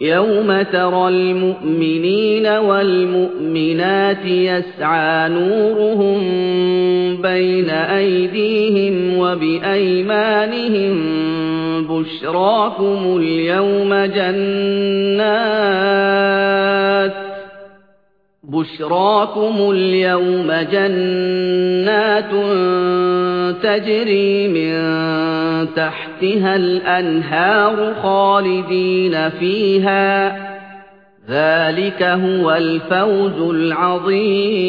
يَوْمَ تَرَى الْمُؤْمِنِينَ وَالْمُؤْمِنَاتِ يَسْعَىٰ نُورُهُم بَيْنَ أَيْدِيهِمْ وَبِأَيْمَانِهِم ۖ بُشْرَاكُمُ الْيَوْمَ جَنَّاتٌ تَجْرِي مِن تَحْتِهَا الْأَنْهَارُ خَالِدِينَ فِيهَا ۚ. ذَٰلِكَ هُوَ الْفَوْزُ الْعَظِيمُ.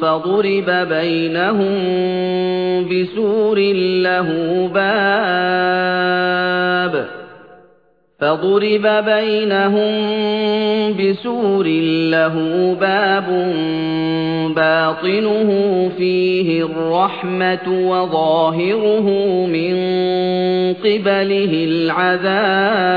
فَضُرِبَ بَيْنَهُم بِسُورٍ لَّهُ بَابٌ بَاطِنُهُ فِيهِ الرَّحْمَةُ وَظَاهِرُهُ مِن قِبَلِهِ الْعَذَابُ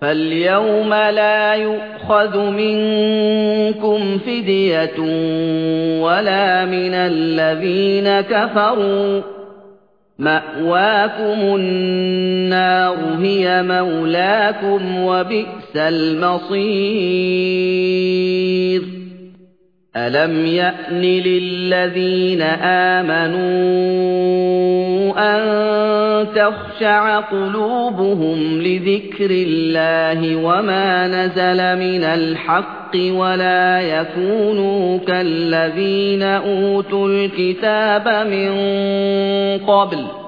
فَالْيَوْمَ لَا يُؤْخَذُ مِنكُمْ فِدْيَةٌ وَلَا مِنَ الَّذِينَ كَفَرُوا ۚ مَأْوَاكُمُ النَّارُ هِيَ مَوْلَاكُمْ ۖ وَبِئْسَ الْمَصِيرُ أَلَمْ يَأْنِ لِلَّذِينَ آمَنُوا أَن تَخْشَعَ قُلُوبُهُمْ لِذِكْرِ اللَّهِ وَمَا نَزَلَ مِنَ الْحَقِّ وَلَا يَكُونُوا كَالَّذِينَ أُوتُوا الْكِتَابَ مِن قَبْلُ